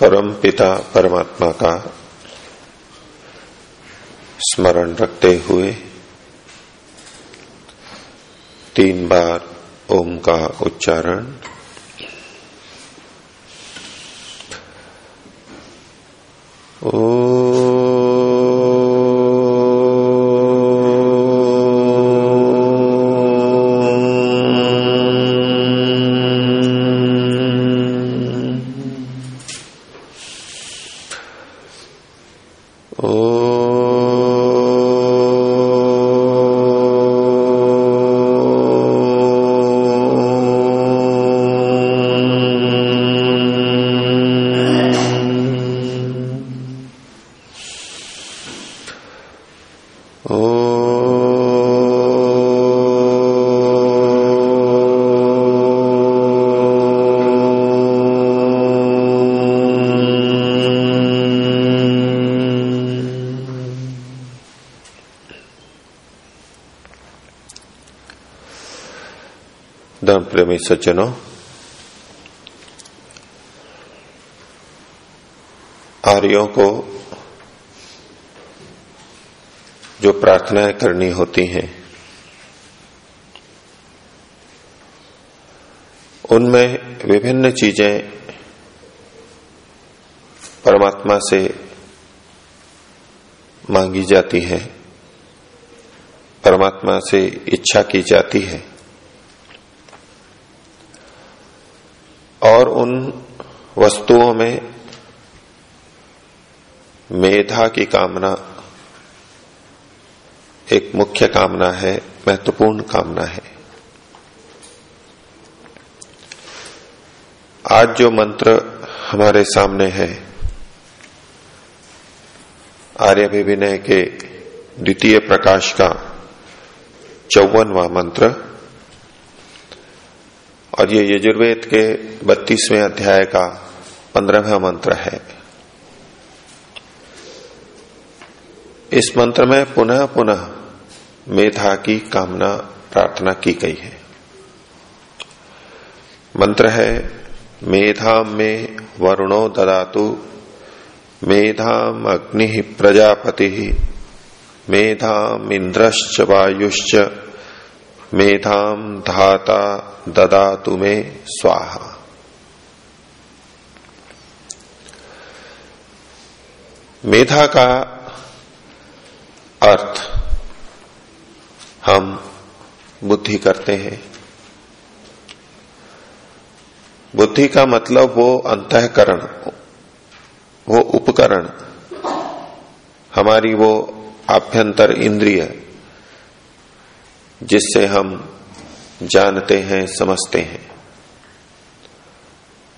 परम पिता परमात्मा का स्मरण रखते हुए तीन बार ओम का उच्चारण धर्म प्रेमी सज्जनों आर्यों को जो प्रार्थनाएँ करनी होती हैं। उनमें विभिन्न चीज़ें परमात्मा से मांगी जाती हैं। परमात्मा से इच्छा की जाती है। और उन वस्तुओं में मेधा की कामना एक मुख्य कामना है, महत्वपूर्ण कामना है। आज जो मंत्र हमारे सामने है आर्यभिविनय के द्वितीय प्रकाश का चौवनवा मंत्र और ये यजुर्वेद के बत्तीसवें अध्याय का पंद्रहवा मंत्र है। इस मंत्र में पुनः पुनः मेधा की कामना, प्रार्थना की गई है। मंत्र है, मेधा में वरुणो ददातु मेधाम अग्नि प्रजापति मेधाम इंद्रश्च वायुश्च मेधाम धाता ददा तुम्हें स्वाहा। मेधा का अर्थ हम बुद्धि करते हैं। बुद्धि का मतलब वो अंतकरण, वो उपकरण, हमारी वो आभ्यंतर इंद्रिय, जिससे हम जानते हैं, समझते हैं।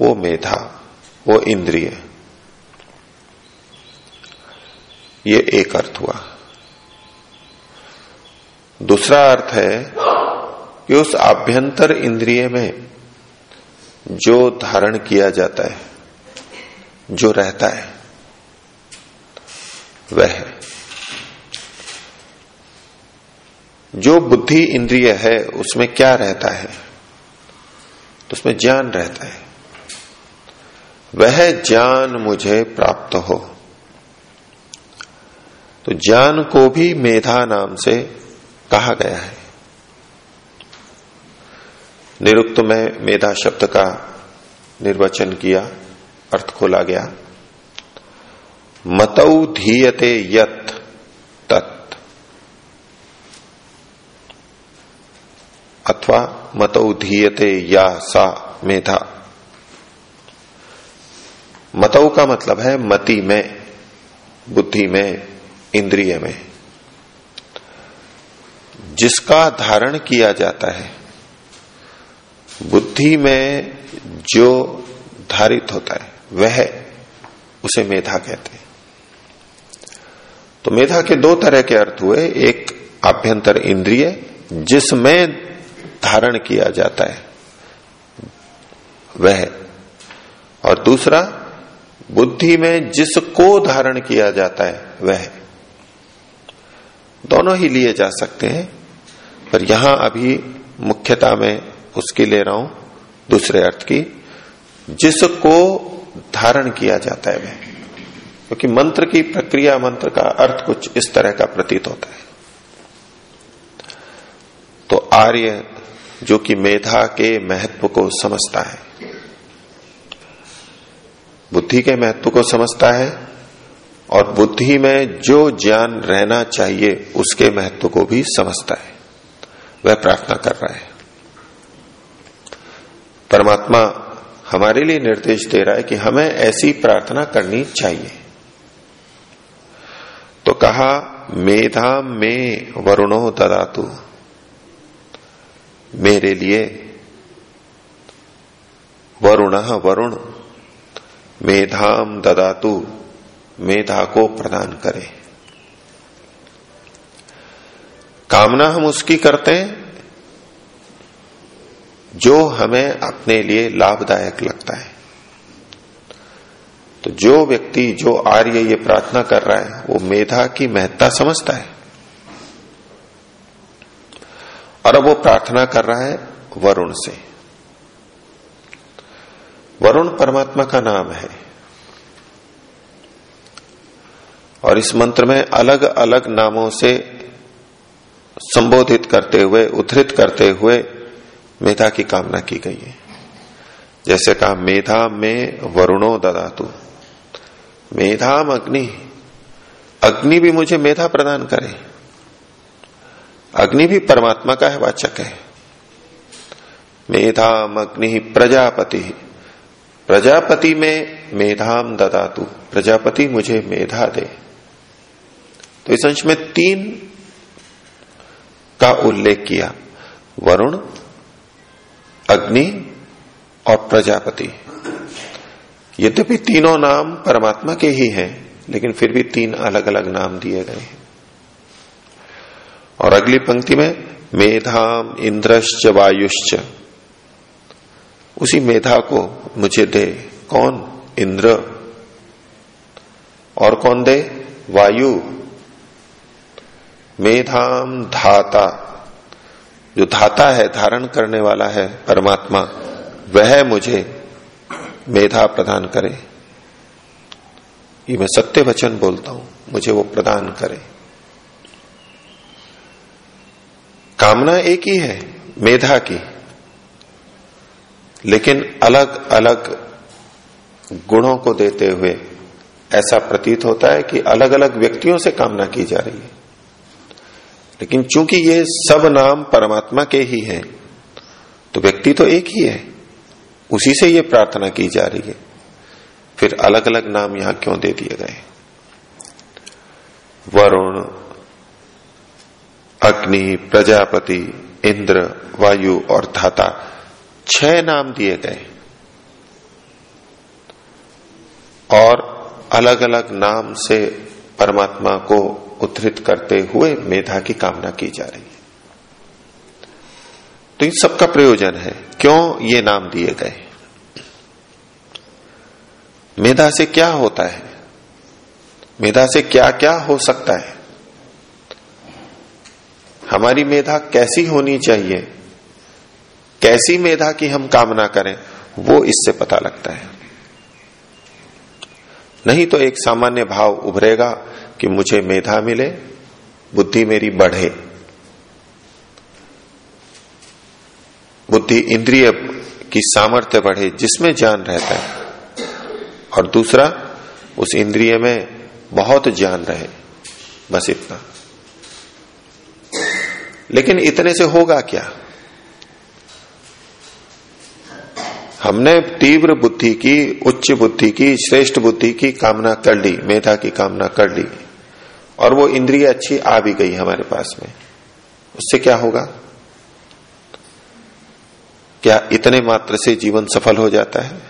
वो मेधा, वो इंद्रिय। ये एक अर्थ हुआ। दूसरा अर्थ है कि उस आभ्यंतर इंद्रिय में जो धारण किया जाता है, जो रहता है, वह है। जो बुद्धि इंद्रिय है, उसमें क्या रहता है? तो उसमें ज्ञान रहता है। वह ज्ञान मुझे प्राप्त हो। तो ज्ञान को भी मेधा नाम से कहा गया है। निरुक्त में मेधा शब्द का निर्वचन किया, अर्थ खोला गया। मतौ धीयते यत तत्। अथवा मतौ धीयते या सा मेधा। मतौ का मतलब है मति में, बुद्धि में, इंद्रिय में। जिसका धारण किया जाता है, बुद्धि में जो धारित होता है, वह उसे मेधा कहते हैं। तो मेधा के दो तरह के अर्थ हुए। एक आभ्यंतर इंद्रिय, जिसमें धारण किया जाता है, वह। और दूसरा, बुद्धि में जिसको धारण किया जाता है, वह। दोनों ही लिए जा सकते हैं। पर यहाँ अभी मुख्यता में उसकी ले रहा हूँ, दूसरे अर्थ की। जिसको धारण किया जाता है वह। क्योंकि मंत्र की प्रक्रिया, मंत्र का अर्थ कुछ इस तरह का प्रतीत होता है। तो आर्य, जो कि मेधा के महत्व को समझता है, बुद्धि के महत्व को समझता है, और बुद्धि में जो ज्ञान रहना चाहिए, उसके महत्व को भी समझता है। वह प्रार्थना कर रहा है। परमात्मा हमारे लिए निर्देश दे रहा है कि हमें ऐसी प्रार्थना करनी चाहिए। तो कहा, मेधा में वरुणो ददातु। मेरे लिए वरुण वरुण मेधाम ददातु, मेधा को प्रदान करे। कामना हम उसकी करते हैं, जो हमें अपने लिए लाभदायक लगता है। तो जो व्यक्ति, जो आर्य ये प्रार्थना कर रहा है, वो मेधा की महत्ता समझता है। और अब वो प्रार्थना कर रहा है वरुण से। वरुण परमात्मा का नाम है। और इस मंत्र में अलग अलग नामों से संबोधित करते हुए, उद्धृत करते हुए मेधा की कामना की गई है। जैसे कहा, मेधा में वरुणो ददातु। मेधाम अग्नि। अग्नि भी मुझे मेधा प्रदान करे। अग्नि भी परमात्मा का है, वाचक है। मेधाम अग्नि प्रजापति। प्रजापति में मेधाम ददातु। प्रजापति मुझे मेधा दे। तो इस अंश में तीन का उल्लेख किया। वरुण, अग्नि और प्रजापति। यद्यपि तीनों नाम परमात्मा के ही हैं, लेकिन फिर भी तीन अलग अलग नाम दिए गए हैं। और अगली पंक्ति में, मेधाम इंद्रश्च वायुश्च। उसी मेधा को मुझे दे कौन? इंद्र। और कौन दे? वायु। मेधाम धाता। जो धाता है, धारण करने वाला है परमात्मा, वह मुझे मेधा प्रदान करे। ये मैं सत्य वचन बोलता हूँ, मुझे वो प्रदान करे। कामना एक ही है, मेधा की। लेकिन अलग अलग गुणों को देते हुए ऐसा प्रतीत होता है कि अलग अलग व्यक्तियों से कामना की जा रही है। लेकिन चूँकि ये सब नाम परमात्मा के ही हैं तो व्यक्ति तो एक ही है। उसी से ये प्रार्थना की जा रही है। फिर अलग अलग नाम यहाँ क्यों दे दिए गए? वरुण, अग्नि, प्रजापति, इंद्र, वायु और धाता, छह नाम दिए गए। और अलग अलग नाम से परमात्मा को उद्धृत करते हुए मेधा की कामना की जा रही है। तो इन सबका प्रयोजन है, क्यों ये नाम दिए गए? मेधा से क्या होता है? मेधा से क्या क्या हो सकता है? हमारी मेधा कैसी होनी चाहिए? कैसी मेधा की हम कामना करें, वो इससे पता लगता है। नहीं तो एक सामान्य भाव उभरेगा कि मुझे मेधा मिले, बुद्धि मेरी बढ़े। बुद्धि इंद्रिय की सामर्थ्य बढ़े, जिसमें ज्ञान रहता है। और दूसरा, उस इंद्रिय में बहुत ज्ञान रहे, बस इतना। लेकिन इतने से होगा क्या? हमने तीव्र बुद्धि की, उच्च बुद्धि की, श्रेष्ठ बुद्धि की कामना कर ली, मेधा की कामना कर ली। और वो इंद्रिय अच्छी आ भी गई हमारे पास में। उससे क्या होगा? क्या इतने मात्र से जीवन सफल हो जाता है?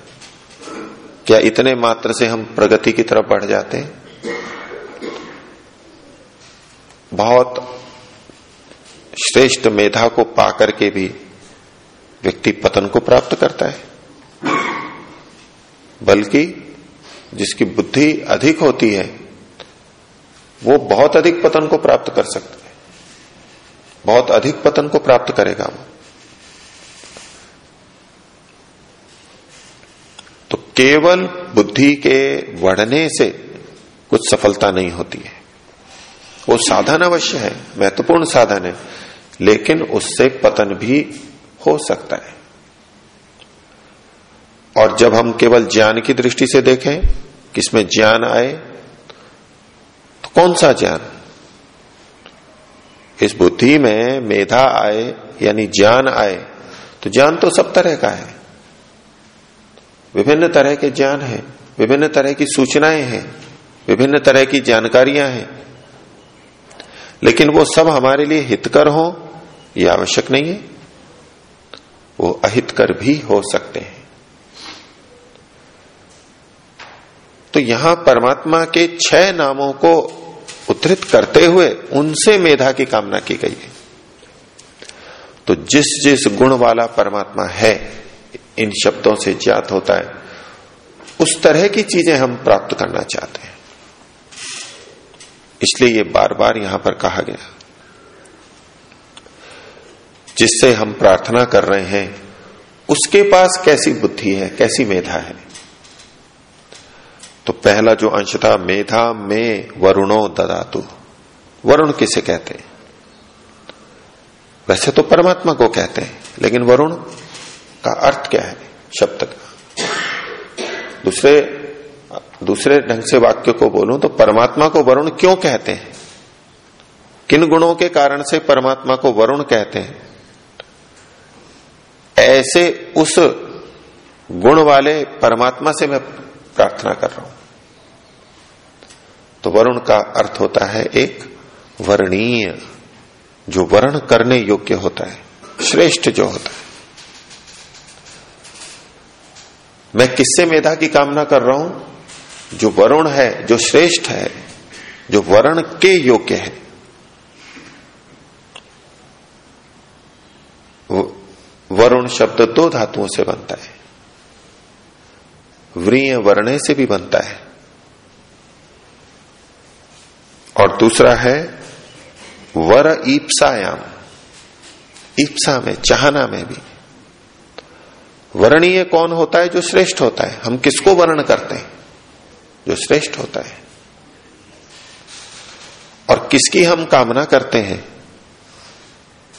क्या इतने मात्र से हम प्रगति की तरफ़ बढ़ जाते हैं? बहुत श्रेष्ठ मेधा को पाकर के भी व्यक्ति पतन को प्राप्त करता है। बल्कि जिसकी बुद्धि अधिक होती है वो बहुत अधिक पतन को प्राप्त कर सकता है। बहुत अधिक पतन को प्राप्त करेगा वो। तो केवल बुद्धि के बढ़ने से कुछ सफलता नहीं होती है। वो साधन अवश्य है, महत्वपूर्ण साधन है, लेकिन उससे पतन भी हो सकता है। और जब हम केवल ज्ञान की दृष्टि से देखें, किसमें ज्ञान आए कौन सा ज्ञान? इस बुद्धि में मेधा आए, यानी ज्ञान आए तो ज्ञान तो सब तरह का है। विभिन्न तरह के ज्ञान है, विभिन्न तरह की सूचनाएँ हैं, विभिन्न तरह की जानकारियाँ हैं। लेकिन वो सब हमारे लिए हितकर हो यह आवश्यक नहीं है। वो अहितकर भी हो सकते हैं। तो यहाँ परमात्मा के छह नामों को उद्धृत करते हुए उनसे मेधा की कामना की गई है। तो जिस जिस गुण वाला परमात्मा है, इन शब्दों से ज्ञात होता है, उस तरह की चीज़ें हम प्राप्त करना चाहते हैं। इसलिए ये बार बार यहाँ पर कहा गया। जिससे हम प्रार्थना कर रहे हैं, उसके पास कैसी बुद्धि है, कैसी मेधा है? तो पहला जो अंश था, मेधा में वरुणो ददातु। वरुण किसे कहते हैं? वैसे तो परमात्मा को कहते हैं, लेकिन वरुण का अर्थ क्या है? शब्द का। दूसरे दूसरे ढंग से वाक्य को बोलूँ तो परमात्मा को वरुण क्यों कहते हैं? किन गुणों के कारण से परमात्मा को वरुण कहते हैं? ऐसे उस गुण वाले परमात्मा से मैं प्रार्थना कर रहा हूँ। तो वरुण का अर्थ होता है एक वर्णीय, जो वर्ण करने योग्य होता है, श्रेष्ठ जो होता है। मैं किससे मेधा की कामना कर रहा हूँ? जो वरुण है, जो श्रेष्ठ है, जो वर्ण के योग्य है। वरुण शब्द दो धातुओं से बनता है। व्रीय वर्णे से भी बनता है। और दूसरा है, वर ईप्सायाम। ईप्सा में, चाहना में भी। वर्णीय कौन होता है जो श्रेष्ठ होता है? हम किसको वर्ण करते हैं? जो श्रेष्ठ होता है। और किसकी हम कामना करते हैं?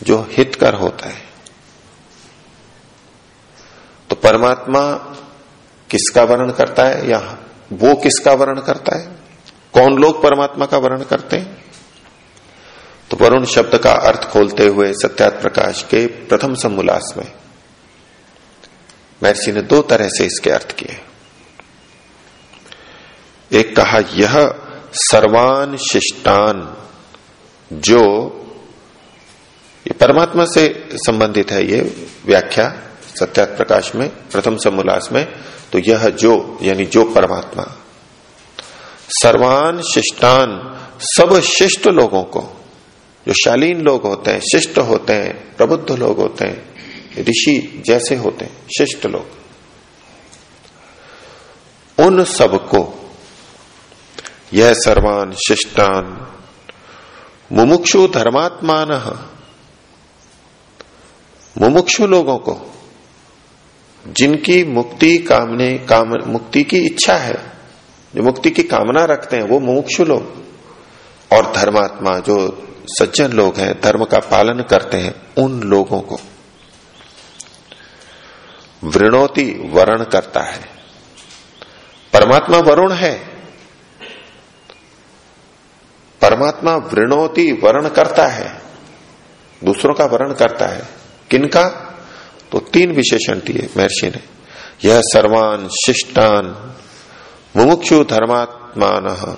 जो हितकर होता है। तो परमात्मा किसका वर्ण करता है या वो किसका वर्ण करता है? कौन लोग परमात्मा का वर्ण करते हैं? तो वरुण शब्द का अर्थ खोलते हुए सत्यात प्रकाश के प्रथम समोल्लास में महर्षि ने दो तरह से इसके अर्थ किए। एक कहा, यह सर्वान शिष्टान जो, ये परमात्मा से संबंधित है ये व्याख्या सत्यात प्रकाश में, प्रथम समोल्लास में तो यह जो, यानी जो परमात्मा सर्वान शिष्टान, सब शिष्ट लोगों को, जो शालीन लोग होते हैं, शिष्ट होते हैं, प्रबुद्ध लोग होते हैं, ऋषि जैसे होते हैं, शिष्ट लोग। उन सबको, यह सर्वान शिष्टान, मुमुक्षु धर्मात्मान, मुमुक्षु लोगों को, जिनकी मुक्ति कामने, काम, मुक्ति की इच्छा है जो मुक्ति की कामना रखते हैं, वो मुमुक्षु लोग। और धर्मात्मा, जो सज्जन लोग हैं, धर्म का पालन करते हैं उन लोगों को। वृणोति वरण करता है। परमात्मा वरुण है। परमात्मा वृणोति वर्ण करता है। दूसरों का वर्ण करता है। किनका? तो तीन विशेषण दिए महर्षि ने। यह सर्वान शिष्टान मुमुक्षु धर्मात्मान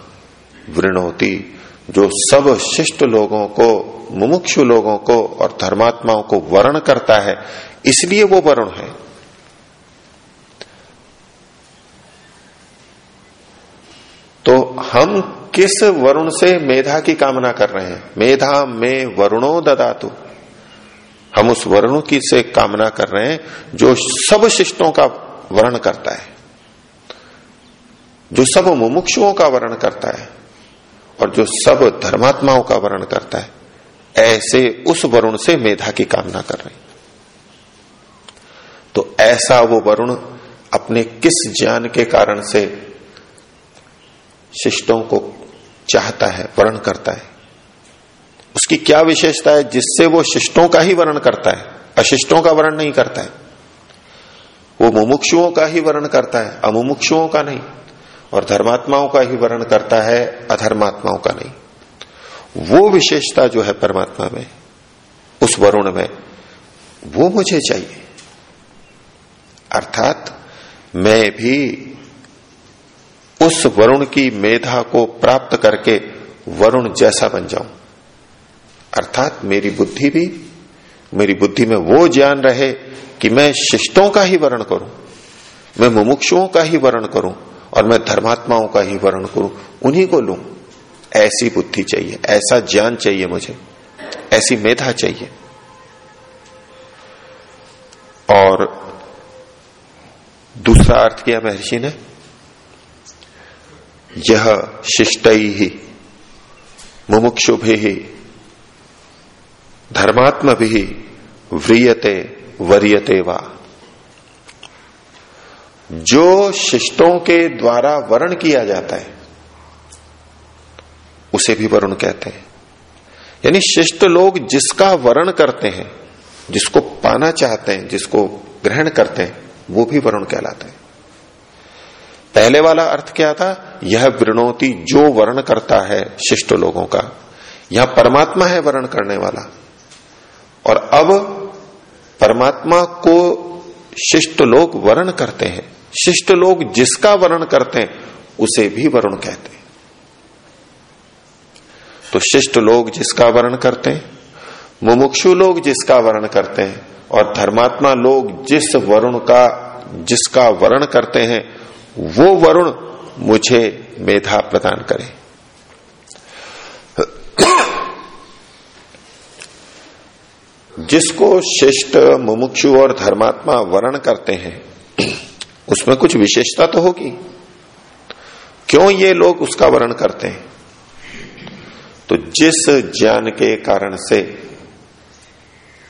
वृणोती, जो सब शिष्ट लोगों को, मुमुक्षु लोगों को और धर्मात्माओं को वर्ण करता है, इसलिए वो वरुण है। तो हम किस वरुण से मेधा की कामना कर रहे हैं? मेधा में वरुणो ददातु। हम उस वरुण की से कामना कर रहे हैं, जो सब शिष्टों का वर्ण करता है। जो सब मुमुक्षुओं का वर्ण करता है और जो सब धर्मात्माओं का वर्ण करता है, ऐसे उस वरुण से मेधा की कामना कर रहे तो ऐसा वो वरुण अपने किस ज्ञान के कारण से शिष्टों को चाहता है, वर्ण करता है? उसकी क्या विशेषता है? जिससे वो शिष्टों का ही वर्ण करता है, अशिष्टों का वर्ण नहीं करता है। वो मुमुक्षुओं का ही वर्ण करता है, अमुमुक्षुओं का नहीं। और धर्मात्माओं का ही वर्ण करता है, अधर्मात्माओं का नहीं। वो विशेषता जो है परमात्मा में, उस वरुण में, वो मुझे चाहिए। अर्थात, मैं भी उस वरुण की मेधा को प्राप्त करके वरुण जैसा बन जाऊँ। अर्थात, मेरी बुद्धि भी, मेरी बुद्धि में वो ज्ञान रहे कि मैं शिष्टों का ही वर्ण करूँ, मैं मुमुक्षुओं का ही वर्ण करूँ और मैं धर्मात्माओं का ही वर्ण करूँ, उन्हीं को लू। ऐसी बुद्धि चाहिए, ऐसा ज्ञान चाहिए मुझे, ऐसी मेधा चाहिए। और दूसरा अर्थ किया महर्षि ने, यह शिष्ट ही मुमुक्षु भी धर्मात्म भी व्रियते, वरियते वा। जो शिष्टों के द्वारा वर्ण किया जाता है, उसे भी वरुण कहते हैं। यानी शिष्ट लोग जिसका वर्ण करते हैं, जिसको पाना चाहते हैं, जिसको ग्रहण करते हैं, वो भी वरुण कहलाते हैं। पहले वाला अर्थ क्या था? यह वृणोती जो वर्ण करता है शिष्ट लोगों का, यह परमात्मा है वर्ण करने वाला। और अब परमात्मा को शिष्ट लोग वर्ण करते हैं। शिष्ट लोग जिसका वर्ण करते हैं, उसे भी वरुण कहते हैं। तो शिष्ट लोग जिसका वर्ण करते हैं, मुमुक्षु लोग जिसका वर्ण करते हैं, और धर्मात्मा लोग जिस वरुण का, जिसका वर्ण करते हैं, वो वरुण मुझे मेधा प्रदान करे। जिसको शिष्ट, मुमुक्षु और धर्मात्मा वर्ण करते हैं उसमें कुछ विशेषता तो होगी। क्यों ये लोग उसका वर्ण करते हैं? तो जिस ज्ञान के कारण से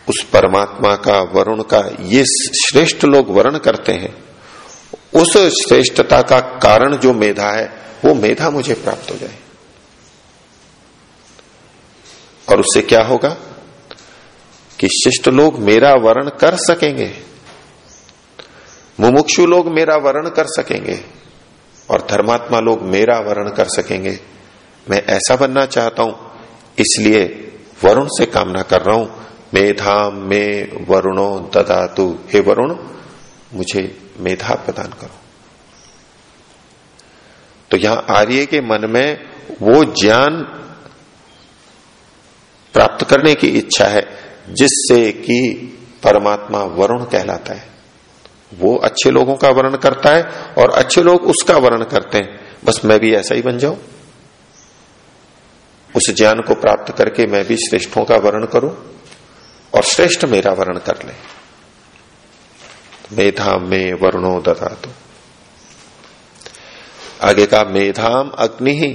उस परमात्मा का वरुण का ये श्रेष्ठ लोग वर्ण करते हैं, उस श्रेष्ठता का कारण जो मेधा है, वो मेधा मुझे प्राप्त हो जाए। और उससे क्या होगा? कि शिष्ट लोग मेरा वर्ण कर सकेंगे। मुमुक्षु लोग मेरा वर्ण कर सकेंगे और धर्मात्मा लोग मेरा वर्ण कर सकेंगे। मैं ऐसा बनना चाहता हूँ, इसलिए वरुण से कामना कर रहा हूँ। मेधा में वरुणो ददातु। हे वरुण, मुझे मेधा प्रदान करो। तो यहाँ आर्य के मन में वो ज्ञान प्राप्त करने की इच्छा है, जिससे कि परमात्मा वरुण कहलाता है। वो अच्छे लोगों का वर्ण करता है और अच्छे लोग उसका वर्ण करते हैं। बस मैं भी ऐसा ही बन जाऊँ। उस ज्ञान को प्राप्त करके मैं भी श्रेष्ठों का वर्ण करूँ और श्रेष्ठ मेरा वर्ण कर ले। मेधा में वर्णो दता तो आगे का मेधाम अग्नि ही,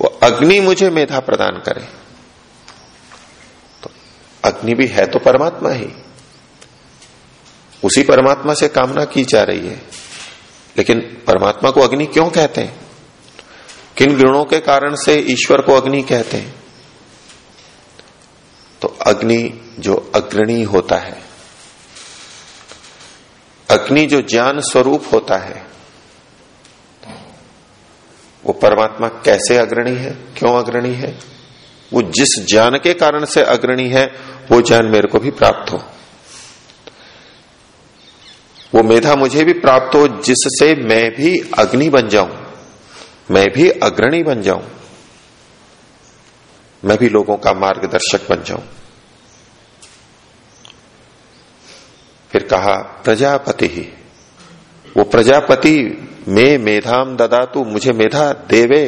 वो अग्नि मुझे मेधा प्रदान करे। तो अग्नि भी है तो परमात्मा ही। उसी परमात्मा से कामना की जा रही है। लेकिन परमात्मा को अग्नि क्यों कहते हैं? किन गुणों के कारण से ईश्वर को अग्नि कहते हैं? तो अग्नि जो अग्रणी होता है, अग्नि जो ज्ञान स्वरूप होता है, वो परमात्मा कैसे अग्रणी है? क्यों अग्रणी है? वो जिस ज्ञान के कारण से अग्रणी है, वो ज्ञान मेरे को भी प्राप्त हो। वो मेधा मुझे भी प्राप्त हो जिससे मैं भी अग्नि बन जाऊँ, मैं भी अग्रणी बन जाऊँ, मैं भी लोगों का मार्गदर्शक बन जाऊँ। फिर कहा, प्रजापति ही वो प्रजापति में मेधाम ददा तू मुझे मेधा देवे।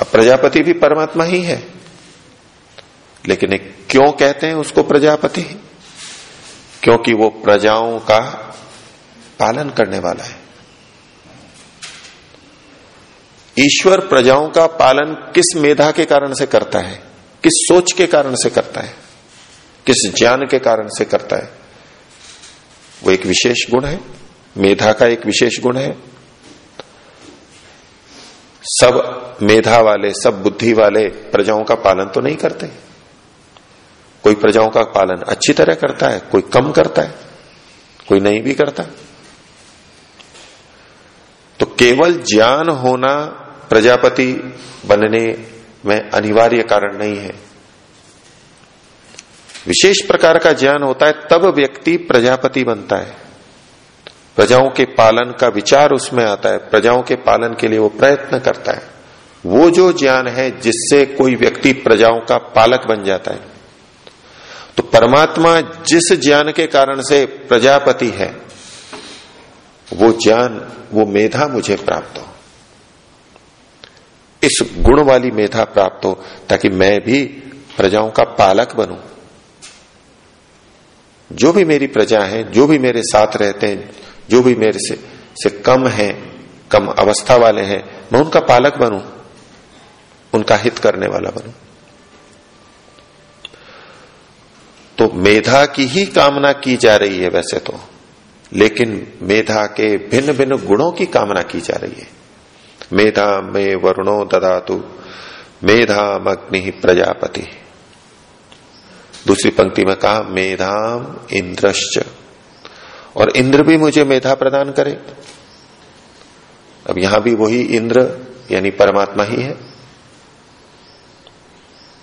अब प्रजापति भी परमात्मा ही है, लेकिन क्यों कहते हैं उसको प्रजापति? क्योंकि वो प्रजाओं का पालन करने वाला है। ईश्वर प्रजाओं का पालन किस मेधा के कारण से करता है? किस सोच के कारण से करता है? किस ज्ञान के कारण से करता है? वो एक विशेष गुण है। मेधा का एक विशेष गुण है। सब मेधा वाले, सब बुद्धि वाले प्रजाओं का पालन तो नहीं करते। कोई प्रजाओं का पालन अच्छी तरह करता है, कोई कम करता है, कोई नहीं भी करता। तो केवल ज्ञान होना प्रजापति बनने में अनिवार्य कारण नहीं है। विशेष प्रकार का ज्ञान होता है, तब व्यक्ति प्रजापति बनता है। प्रजाओं के पालन का विचार उसमें आता है, प्रजाओं के पालन के लिए वो प्रयत्न करता है। वो जो ज्ञान है, जिससे कोई व्यक्ति प्रजाओं का पालक बन जाता है। तो परमात्मा जिस ज्ञान के कारण से प्रजापति है वो ज्ञान वो मेधा मुझे प्राप्त हो। इस गुण वाली मेधा प्राप्त हो ताकि मैं भी प्रजाओं का पालक बनूं। जो भी मेरी प्रजा है जो भी मेरे साथ रहते हैं जो भी मेरे से, से कम है कम अवस्था वाले हैं मैं उनका पालक बनूं उनका हित करने वाला बनूं। तो मेधा की ही कामना की जा रही है वैसे तो। लेकिन मेधा के भिन्न भिन्न गुणों की कामना की जा रही है। मेधा में वरुणो ददातु मेधा मग्नि प्रजापति। दूसरी पंक्ति में कहा, मेधाम इंद्रश्च। और इंद्र भी मुझे मेधा प्रदान करे। अब यहाँ भी वही इंद्र, यानी परमात्मा ही है।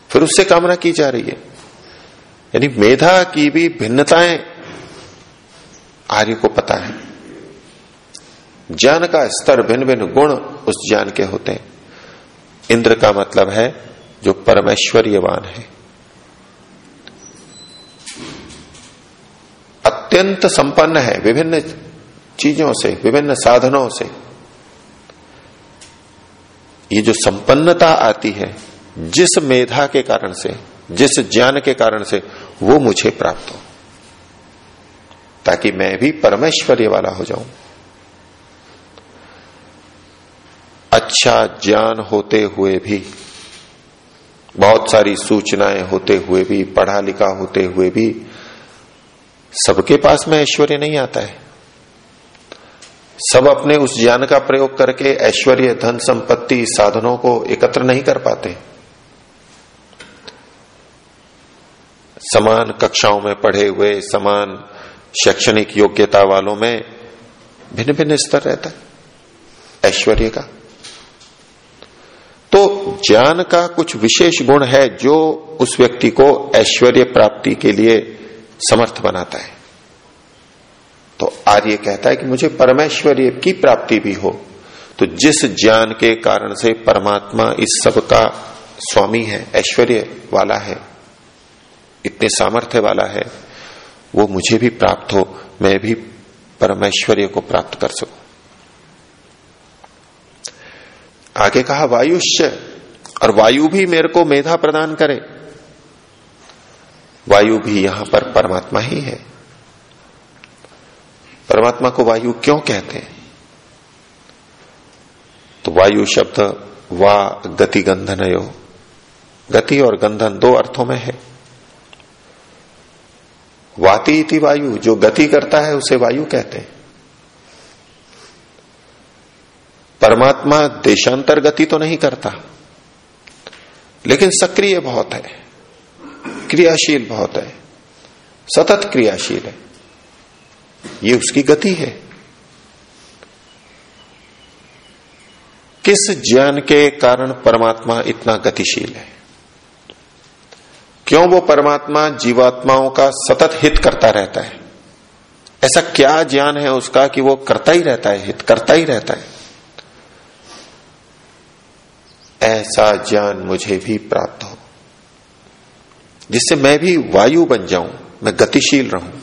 फिर उससे कामना की जा रही है। यानी मेधा की भी भिन्नताएँ आर्य को पता है। ज्ञान का स्तर भिन्न भिन्न गुण उस ज्ञान के होते हैं। इंद्र का मतलब है जो परमेश्वरीयवान है। अत्यंत संपन्न है विभिन्न चीज़ों से, विभिन्न साधनों से। ये जो संपन्नता आती है, जिस मेधा के कारण से, जिस ज्ञान के कारण से वो मुझे प्राप्त हो। ताकि मैं भी परमेश्वर्य वाला हो जाऊँ। अच्छा ज्ञान होते हुए भी, बहुत सारी सूचनाएँ होते हुए भी पढ़ा लिखा होते हुए भी, सबके पास में ऐश्वर्य नहीं आता है। सब अपने उस ज्ञान का प्रयोग करके ऐश्वर्य धन संपत्ति साधनों को एकत्र नहीं कर पाते। समान कक्षाओं में पढ़े हुए, समान शैक्षणिक योग्यता वालों में भिन्न भिन्न स्तर रहता है, ऐश्वर्य का। तो ज्ञान का कुछ विशेष गुण है जो उस व्यक्ति को ऐश्वर्य प्राप्ति के लिए समर्थ बनाता है। तो आर्य कहता है कि मुझे परमेश्वर्य की प्राप्ति भी हो तो जिस ज्ञान के कारण से परमात्मा इस सब का स्वामी है, ऐश्वर्य वाला है इतने सामर्थ्य वाला है, वो मुझे भी प्राप्त हो, मैं भी परमेश्वर्य को प्राप्त कर सकूँ। आगे कहा वायुष्य और वायु भी मेरे को मेधा प्रदान करे। वायु भी यहाँ पर परमात्मा ही है। परमात्मा को वायु क्यों कहते हैं? तो वायु शब्द वा गति गंधन गति और गंधन दो अर्थों में है। वाती इति वायु, जो गति करता है उसे वायु कहते हैं। परमात्मा देशांतर गति तो नहीं करता, लेकिन सक्रिय बहुत है, क्रियाशील बहुत है, सतत क्रियाशील है। ये उसकी गति है। किस ज्ञान के कारण परमात्मा इतना गतिशील है? क्यों वो परमात्मा जीवात्माओं का सतत हित करता रहता है? ऐसा क्या ज्ञान है उसका कि वो करता ही रहता है, हित करता ही रहता है? ऐसा ज्ञान मुझे भी प्राप्त हो, जिससे मैं भी वायु बन जाऊँ, मैं गतिशील रहूँ।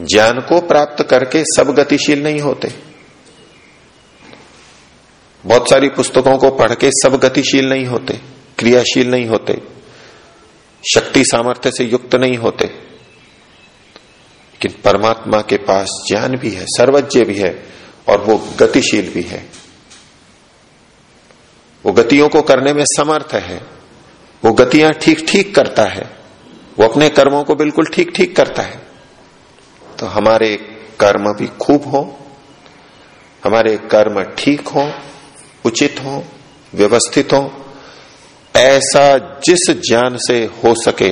ज्ञान को प्राप्त करके सब गतिशील नहीं होते। बहुत सारी पुस्तकों को पढ़ के सब गतिशील नहीं होते। क्रियाशील नहीं होते, शक्ति सामर्थ्य से युक्त नहीं होते। लेकिन परमात्मा के पास ज्ञान भी है, सर्वज्ञ भी है, और वो गतिशील भी है। वो गतियों को करने में समर्थ है, वो गतियाँ ठीक ठीक करता है, वो अपने कर्मों को बिल्कुल ठीक ठीक करता है। तो हमारे कर्म भी खूब हो, हमारे कर्म ठीक हो, उचित हो, व्यवस्थित हो ऐसा जिस ज्ञान से हो सके,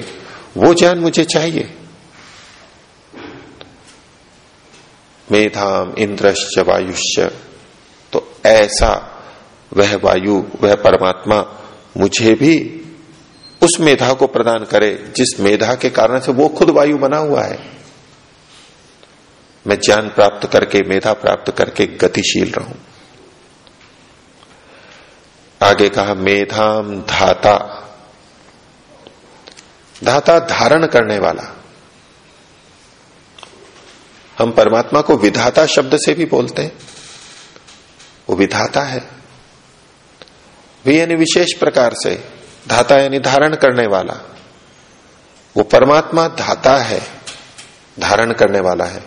वो ज्ञान मुझे चाहिए। मेधाम इंद्रश्च वायुश्च। तो ऐसा वह वायु, वह परमात्मा मुझे भी उस मेधा को प्रदान करे, जिस मेधा के कारण से वो खुद वायु बना हुआ है। मैं ज्ञान प्राप्त करके, मेधा प्राप्त करके गतिशील रहूँ। आगे कहा, मेधाम धाता। धाता धारण करने वाला। हम परमात्मा को विधाता शब्द से भी बोलते हैं। वो विधाता है। भी यानी विशेष प्रकार से धाता यानी धारण करने वाला। वो परमात्मा धाता है, धारण करने वाला है।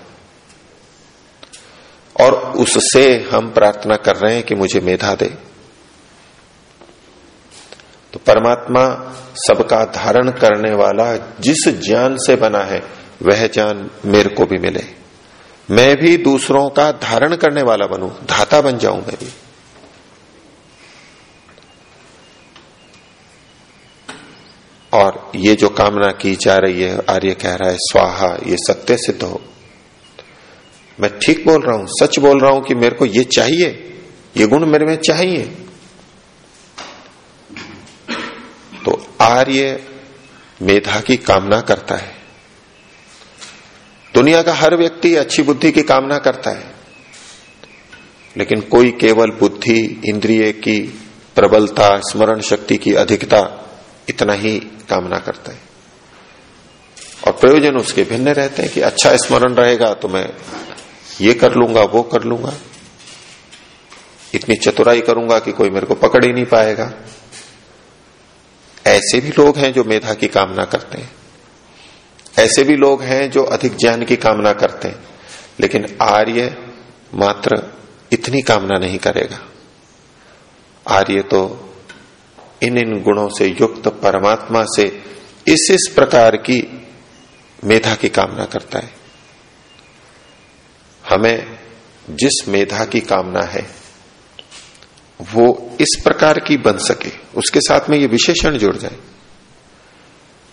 और उससे हम प्रार्थना कर रहे हैं कि मुझे मेधा दे। तो परमात्मा सबका धारण करने वाला जिस ज्ञान से बना है, वह ज्ञान मेरे को भी मिले। मैं भी दूसरों का धारण करने वाला बनू, धाता बन जाऊँ मैं भी। और ये जो कामना की जा रही है, आर्य कह रहा है, स्वाहा, ये सत्य सिद्ध हो। मैं ठीक बोल रहा हूँ, सच बोल रहा हूँ कि मेरे को ये चाहिए, ये गुण मेरे में चाहिए। आर्य मेधा की कामना करता है। दुनिया का हर व्यक्ति अच्छी बुद्धि की कामना करता है। लेकिन कोई केवल बुद्धि, इंद्रिय की प्रबलता, स्मरण शक्ति की अधिकता इतना ही कामना करता है। और प्रयोजन उसके भिन्न रहते हैं कि अच्छा स्मरण रहेगा तो मैं ये कर लूँगा, वो कर लूँगा। इतनी चतुराई करूँगा कि कोई मेरे को पकड़ ही नहीं पाएगा। ऐसे भी लोग हैं जो मेधा की कामना करते हैं। ऐसे भी लोग हैं जो अधिक ज्ञान की कामना करते हैं। लेकिन आर्य मात्र इतनी कामना नहीं करेगा। आर्य तो इन इन गुणों से युक्त परमात्मा से इस इस प्रकार की मेधा की कामना करता है। हमें जिस मेधा की कामना है, वो इस प्रकार की बन सके। उसके साथ में ये विशेषण जुड़ जाए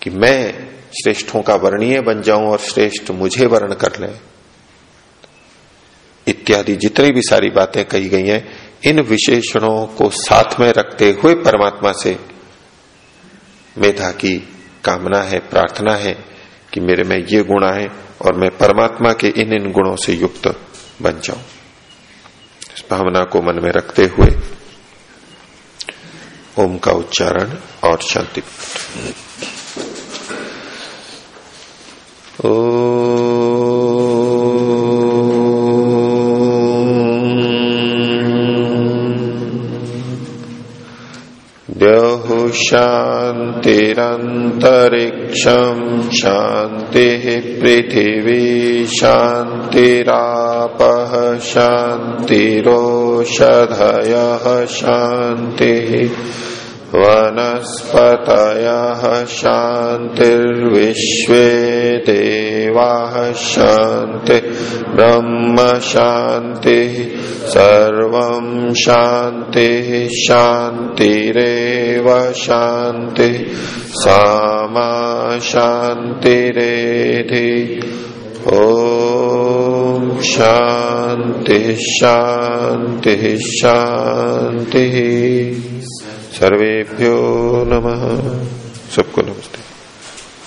कि मैं श्रेष्ठों का वर्णीय बन जाऊँ और श्रेष्ठ मुझे वर्ण कर ले। इत्यादि जितनी भी सारी बातें कही गई हैं, इन विशेषणों को साथ में रखते हुए परमात्मा से मेधा की कामना है, प्रार्थना है कि मेरे में ये गुण आए और मैं परमात्मा के इन इन गुणों से युक्त बन जाऊँ। इस भावना को मन में रखते हुए ओम का उच्चारण और शांति। शान्तिरन्तरिक्षम् शान्तिः पृथिवी शान्तिरापः शान्तिरोषधयः शान्तिः वनस्पतयः शान्तिर्विश्वे शान्ति ब्रह्म शान्तिः सर्वं शान्तिः शान्तिरेव शान्तिः सामा शान्तिरेधि ॐ शांति शांति शांति सर्वेभ्यो नमः। सबको नमस्ते।